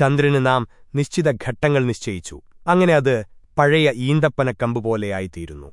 ചന്ദ്രന് നാം നിശ്ചിത ഘട്ടങ്ങൾ നിശ്ചയിച്ചു. അങ്ങനെ അത് പഴയ ഈന്തപ്പനക്കമ്പുപോലെയായിത്തീരുന്നു